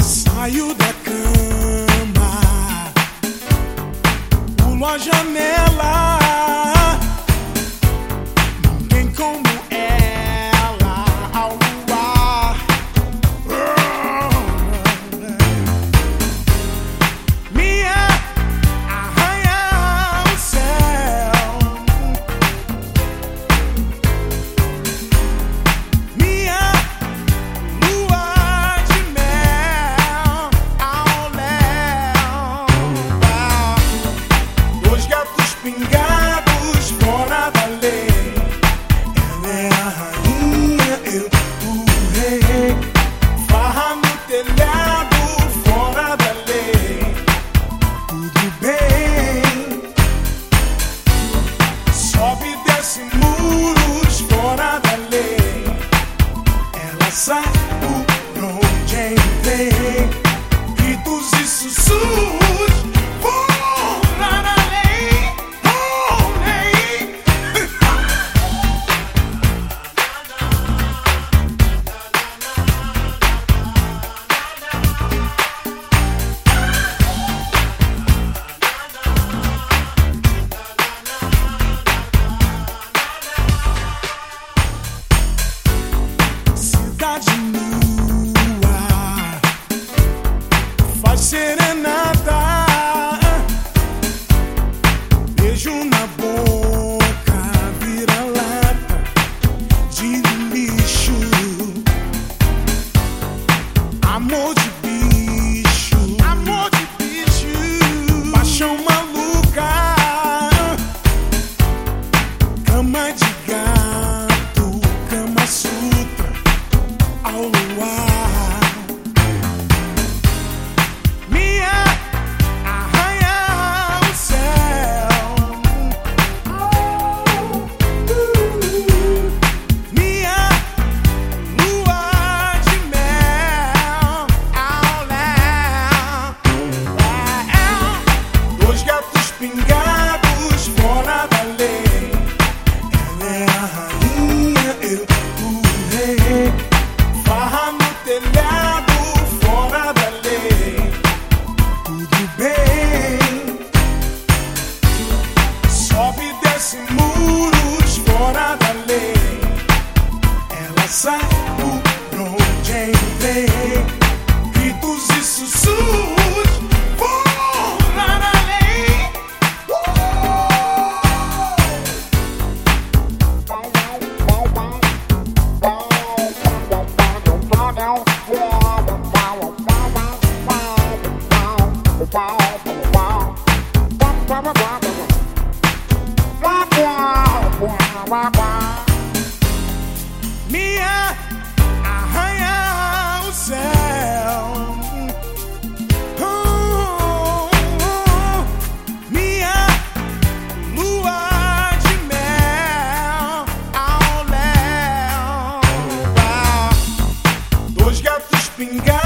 Saio da cama, pulo a janela. Pingados fora da lei. Ela é a rainha, eu o rei. Farra no telhado fora da lei. Tudo bem. Sobe e desce muros fora da lei. Ela sai por onde vem. charging me. Pingados fora da lei. Minha arranha o céu. Oh, oh, minha lua de mel ao léu. Dois gatos pingados